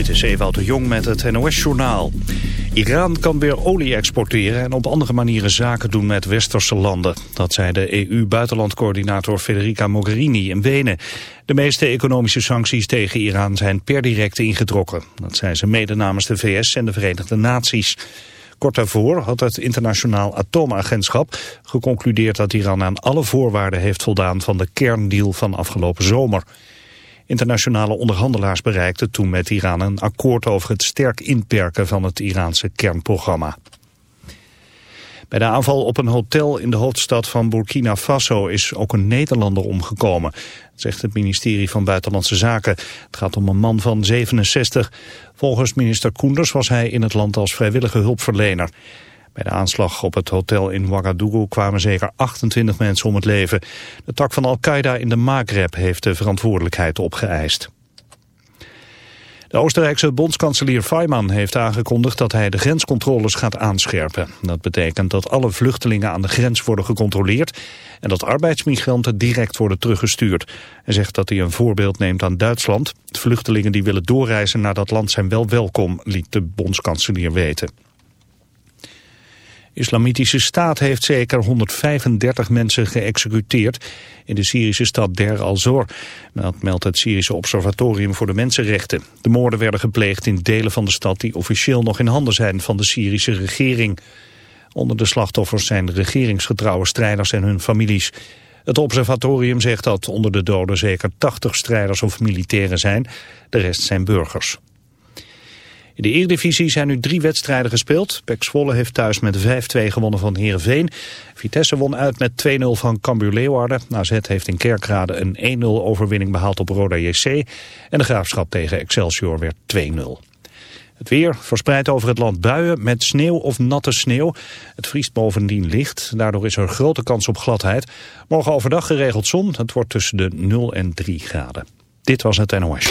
Dit is Ewout de Jong met het NOS-journaal. Iran kan weer olie exporteren en op andere manieren zaken doen met westerse landen. Dat zei de EU-buitenlandcoördinator Federica Mogherini in Wenen. De meeste economische sancties tegen Iran zijn per direct ingetrokken. Dat zei ze mede namens de VS en de Verenigde Naties. Kort daarvoor had het internationaal atoomagentschap geconcludeerd dat Iran aan alle voorwaarden heeft voldaan van de kerndeal van afgelopen zomer. Internationale onderhandelaars bereikten toen met Iran een akkoord over het sterk inperken van het Iraanse kernprogramma. Bij de aanval op een hotel in de hoofdstad van Burkina Faso is ook een Nederlander omgekomen, zegt het ministerie van Buitenlandse Zaken. Het gaat om een man van 67. Volgens minister Koenders was hij in het land als vrijwillige hulpverlener. Bij de aanslag op het hotel in Ouagadougou kwamen zeker 28 mensen om het leven. De tak van Al-Qaeda in de Maghreb heeft de verantwoordelijkheid opgeëist. De Oostenrijkse bondskanselier Fayman heeft aangekondigd dat hij de grenscontroles gaat aanscherpen. Dat betekent dat alle vluchtelingen aan de grens worden gecontroleerd en dat arbeidsmigranten direct worden teruggestuurd. Hij zegt dat hij een voorbeeld neemt aan Duitsland. Vluchtelingen die willen doorreizen naar dat land zijn wel welkom, liet de bondskanselier weten. Islamitische staat heeft zeker 135 mensen geëxecuteerd in de Syrische stad Der al-Zor. Dat meldt het Syrische Observatorium voor de Mensenrechten. De moorden werden gepleegd in delen van de stad die officieel nog in handen zijn van de Syrische regering. Onder de slachtoffers zijn regeringsgetrouwe strijders en hun families. Het observatorium zegt dat onder de doden zeker 80 strijders of militairen zijn. De rest zijn burgers. In de Eredivisie zijn nu drie wedstrijden gespeeld. Pek Zwolle heeft thuis met 5-2 gewonnen van Heerenveen. Vitesse won uit met 2-0 van Cambuur Leeuwarden. AZ heeft in Kerkrade een 1-0 overwinning behaald op Roda JC. En de Graafschap tegen Excelsior werd 2-0. Het weer verspreidt over het land buien met sneeuw of natte sneeuw. Het vriest bovendien licht. Daardoor is er grote kans op gladheid. Morgen overdag geregeld zon. Het wordt tussen de 0 en 3 graden. Dit was het NOS.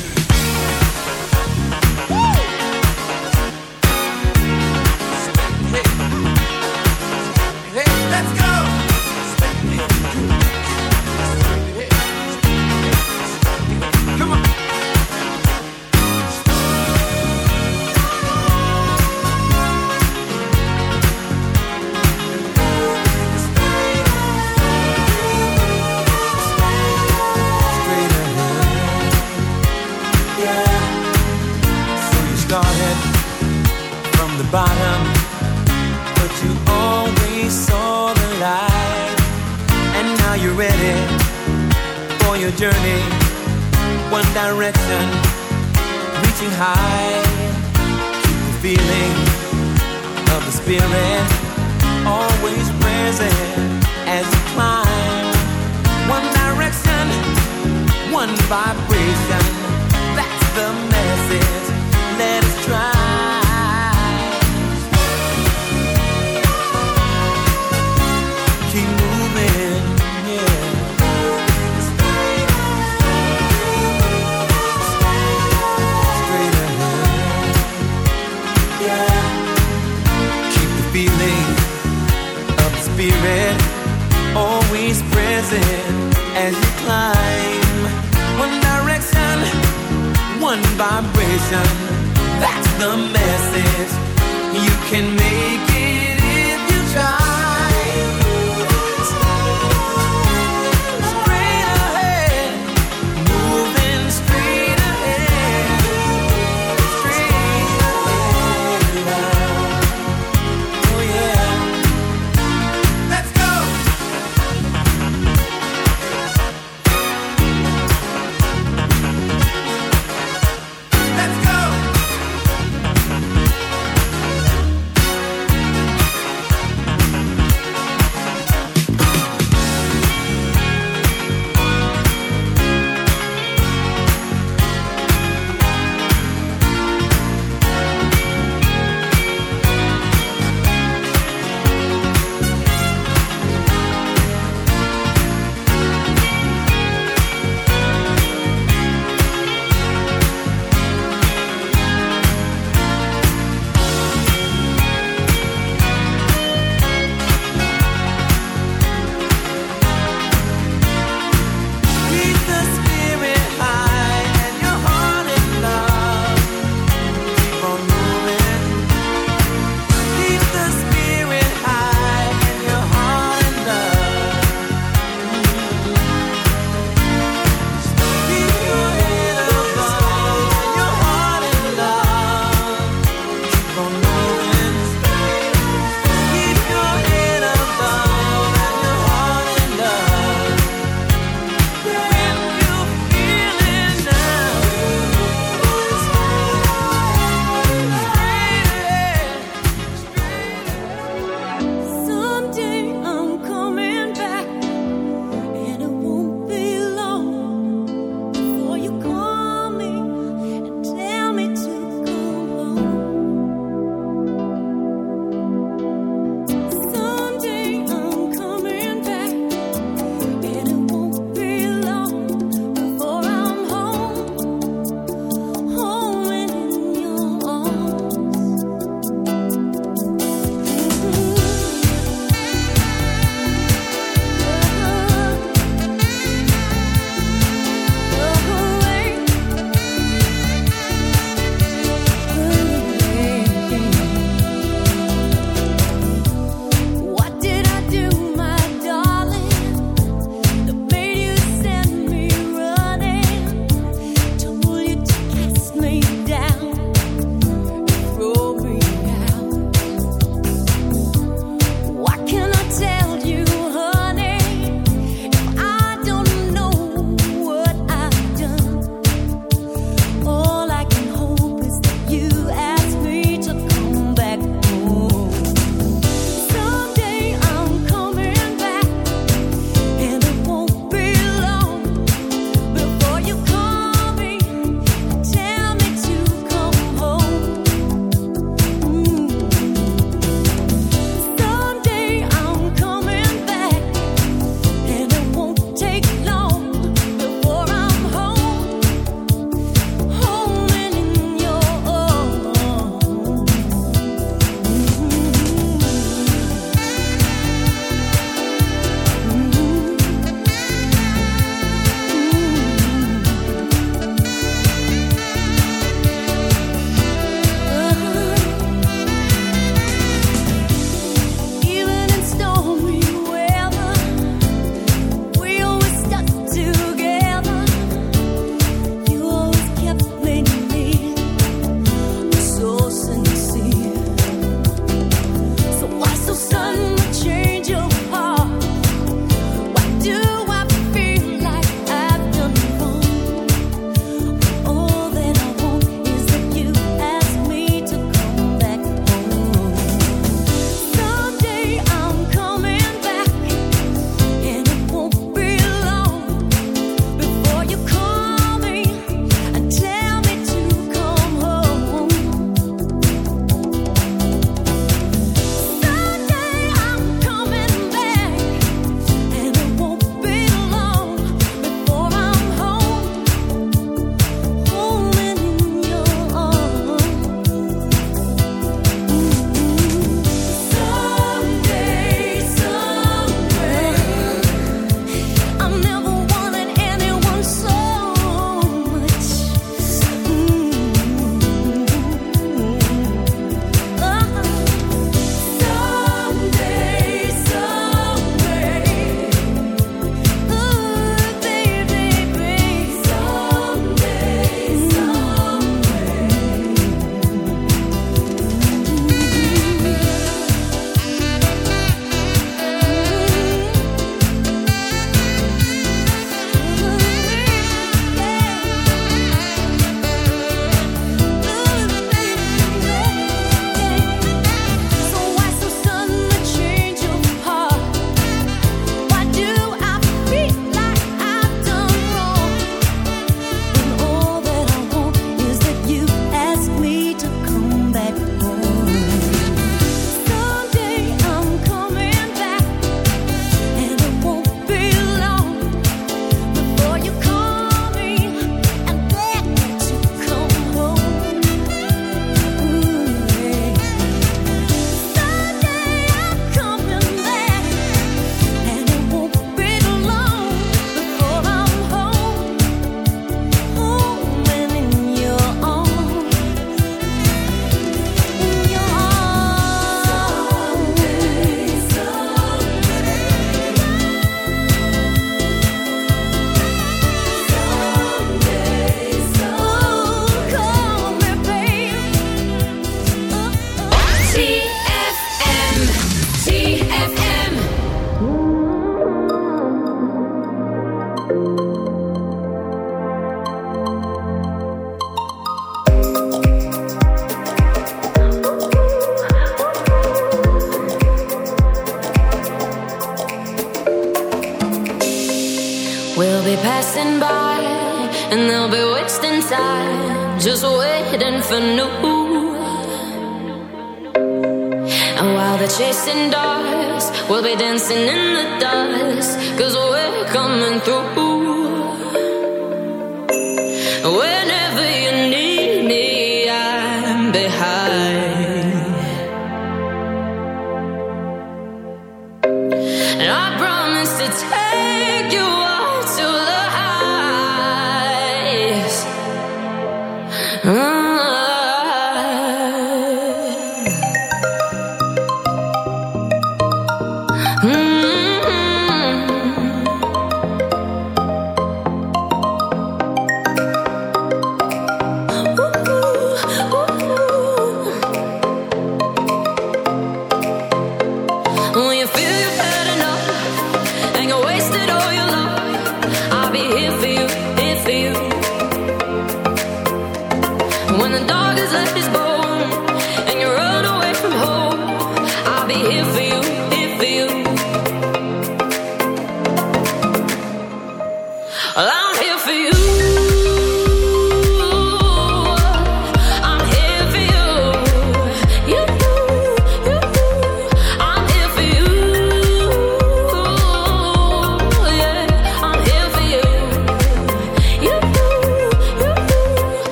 Direction, reaching high. Keep the feeling of the spirit always present as you climb. One direction, one vibration. That's the message. Let us try. Present as you climb. One direction, one vibration. That's the message. You can make it just waiting for new. And while they're chasing dogs, we'll be dancing in the dust, cause we're coming through. Whenever you need me, I'm behind. And I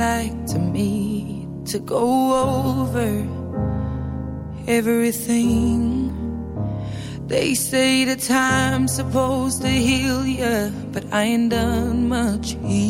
like to me to go over everything. They say the time's supposed to heal you, but I ain't done much healing.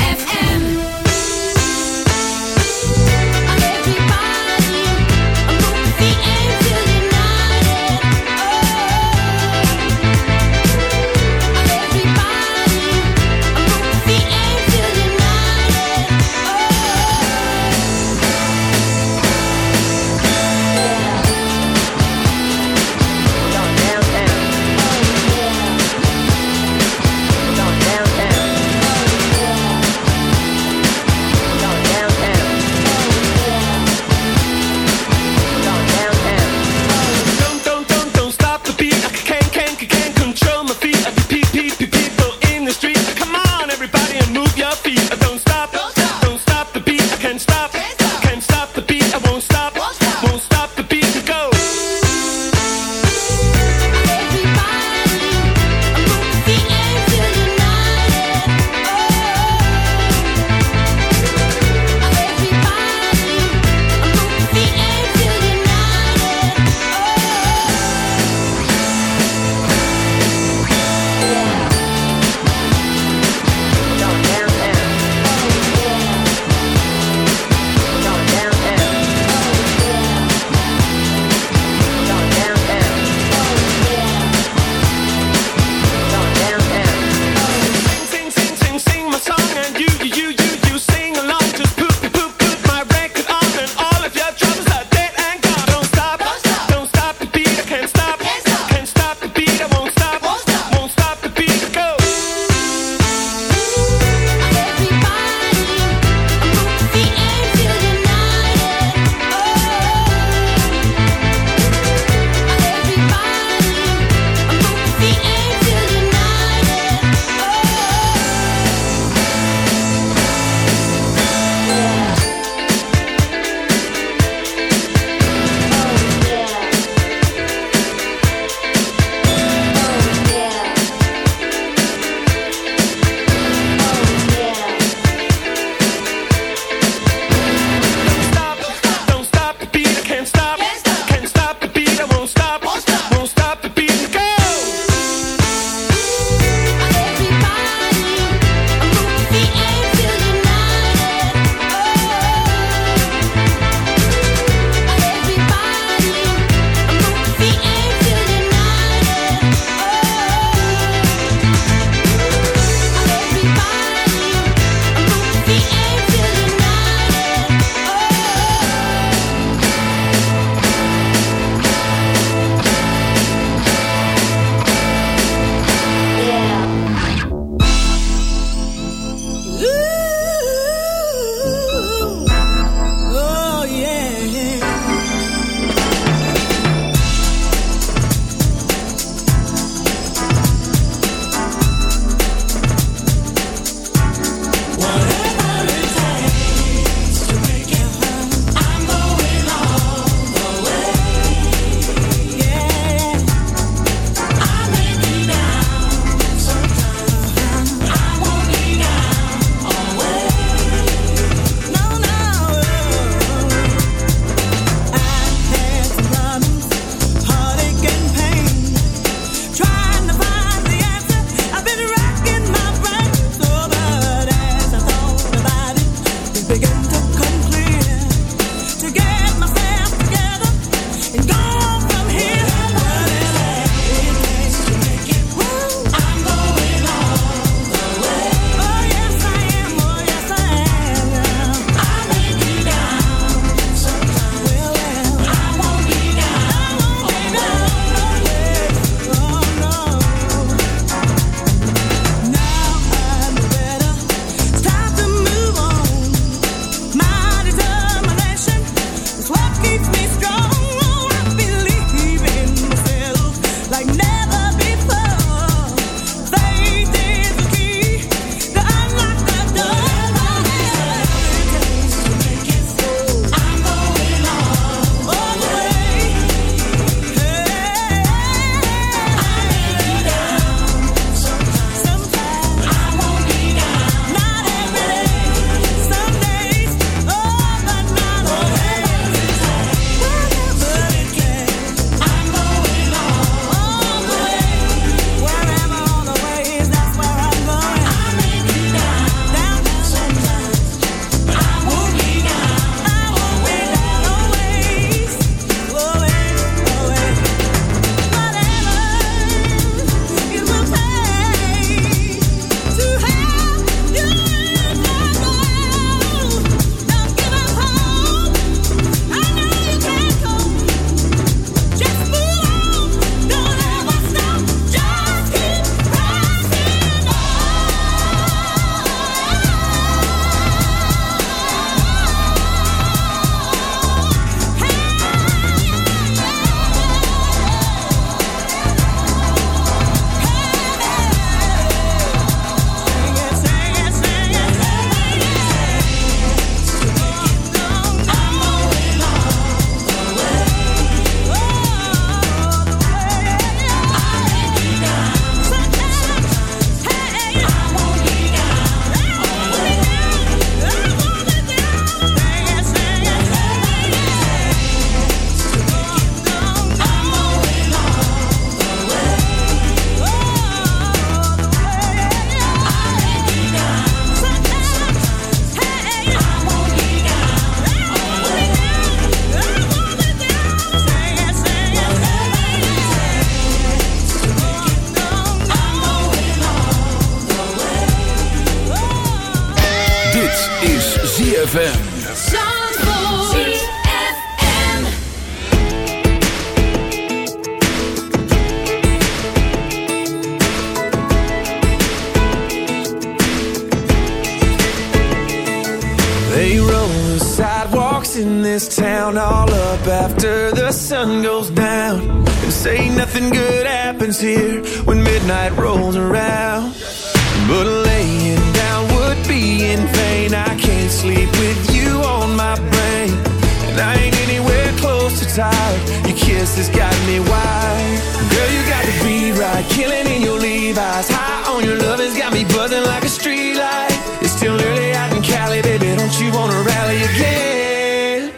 on your love has got me buzzing like a. It's still early out in Cali, baby. Don't you wanna rally again?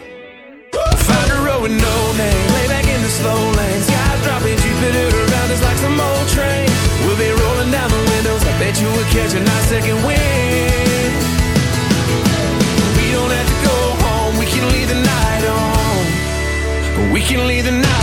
Find a road with no name, lay back in the slow dropping Jupiter around us like some old train. We'll be rolling down the windows. I bet you second wind. We don't have to go home. We can leave the night on. We can leave the night.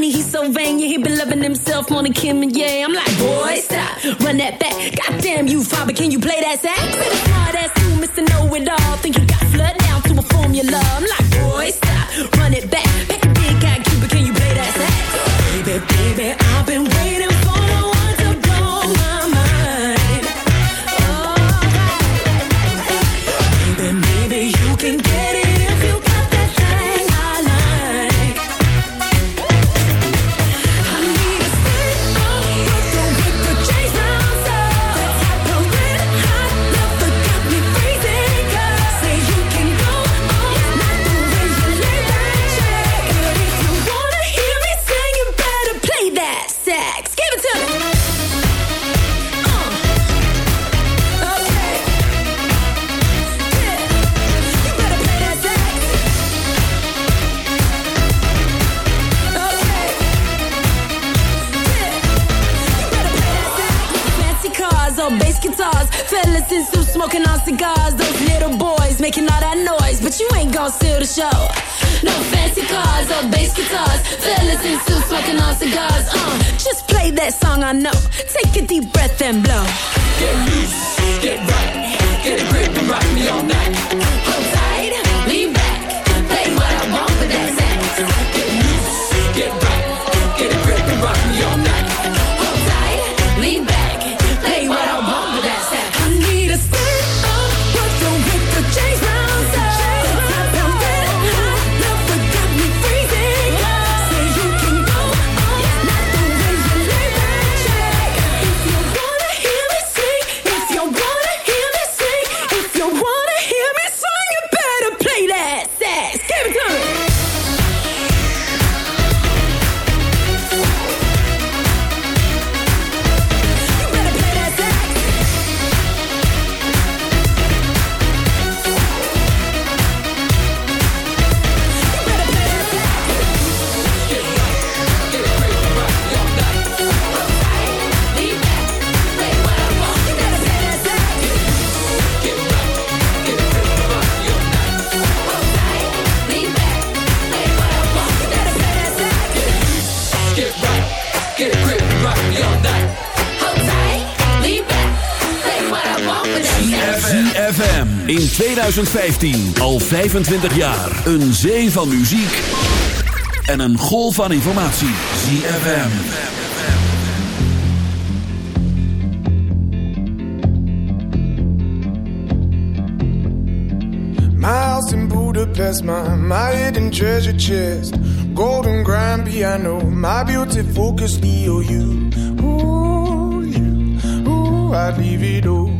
Honey, he's so vain, yeah, he been loving himself more than Kim and yeah. I'm like, boy, stop, run that back. Goddamn you, father, can you play that sax? 2015 al 25 jaar. Een zee van muziek en een golf van informatie. ZFM. House in Budapest, my, my hidden treasure chest. Golden grand piano, my beauty focus EOU. Ooh, you, ooh, I'd leave it all.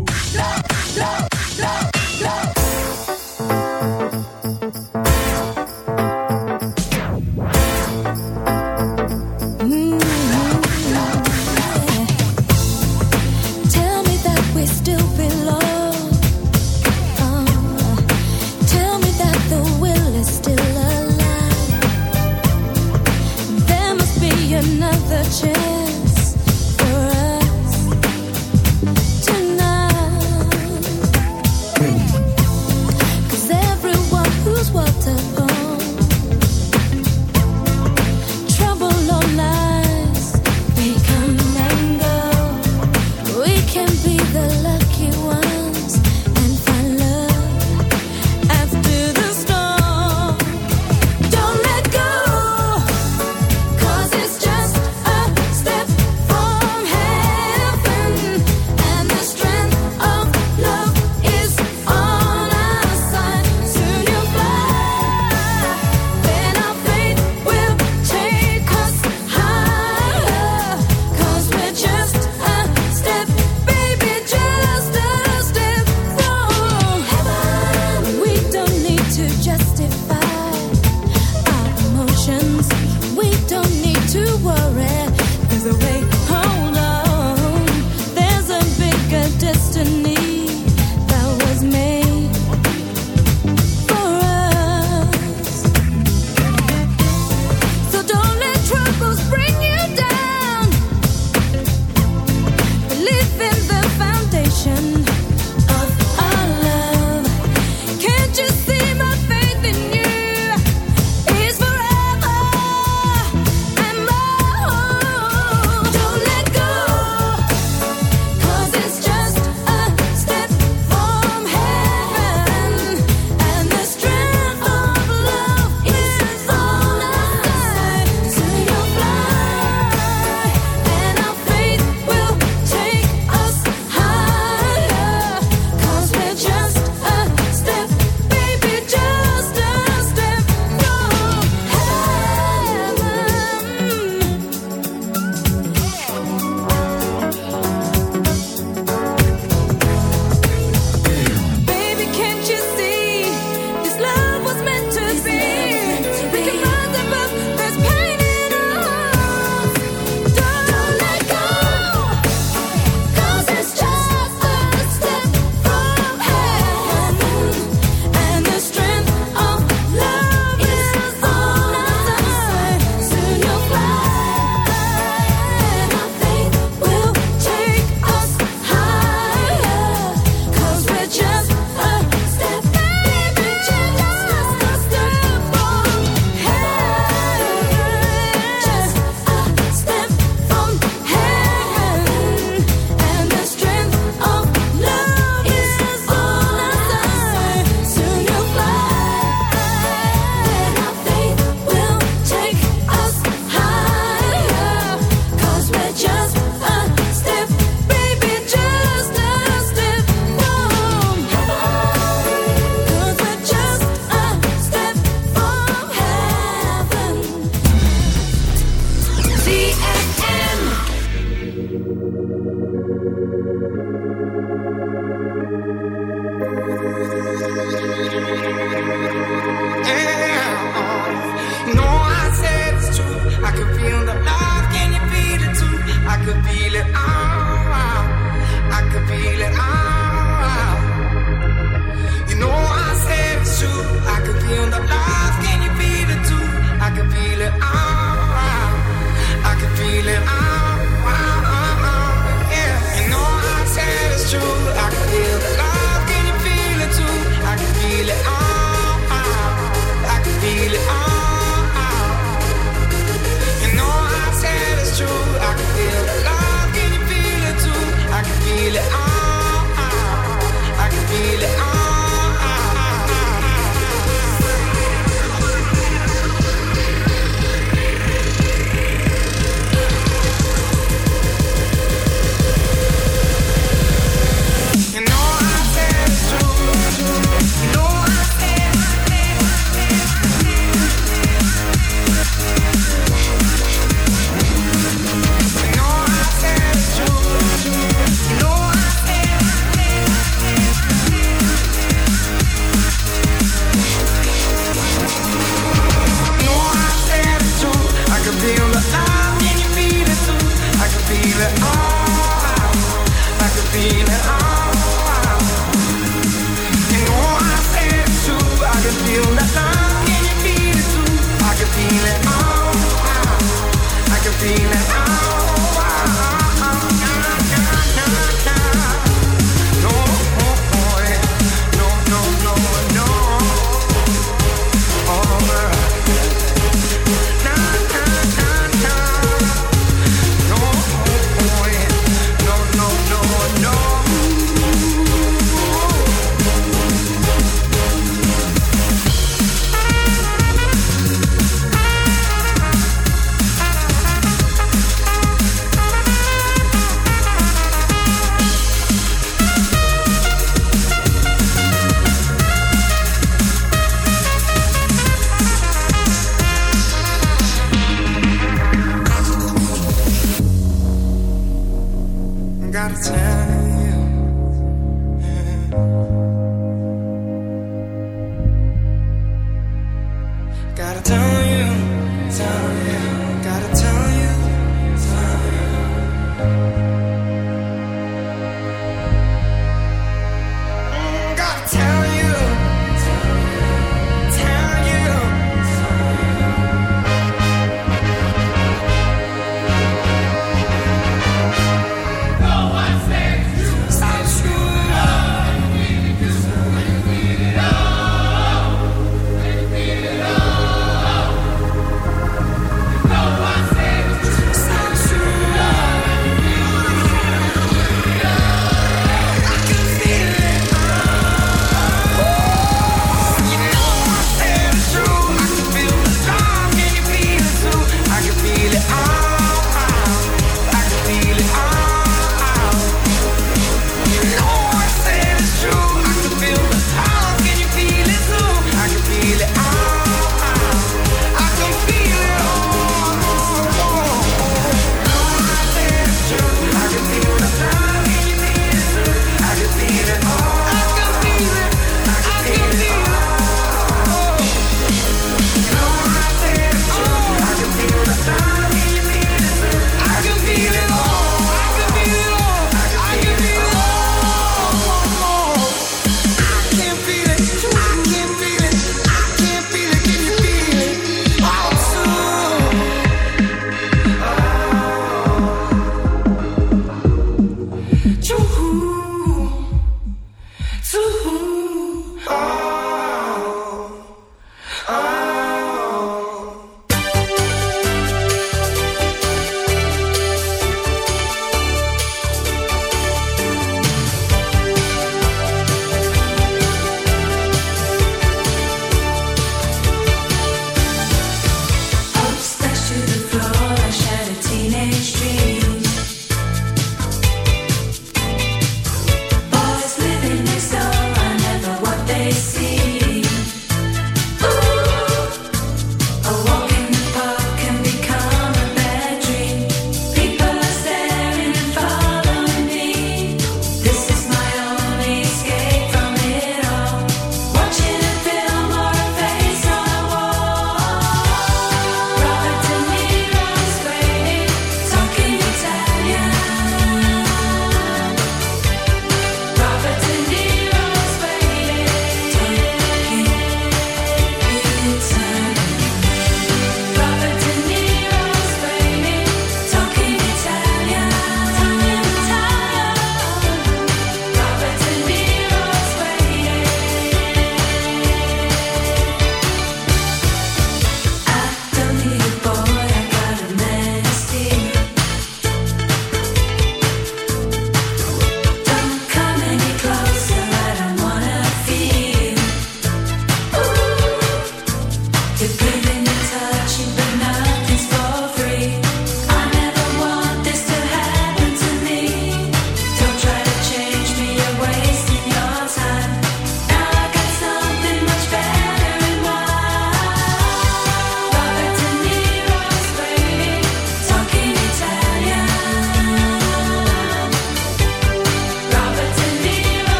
to worry.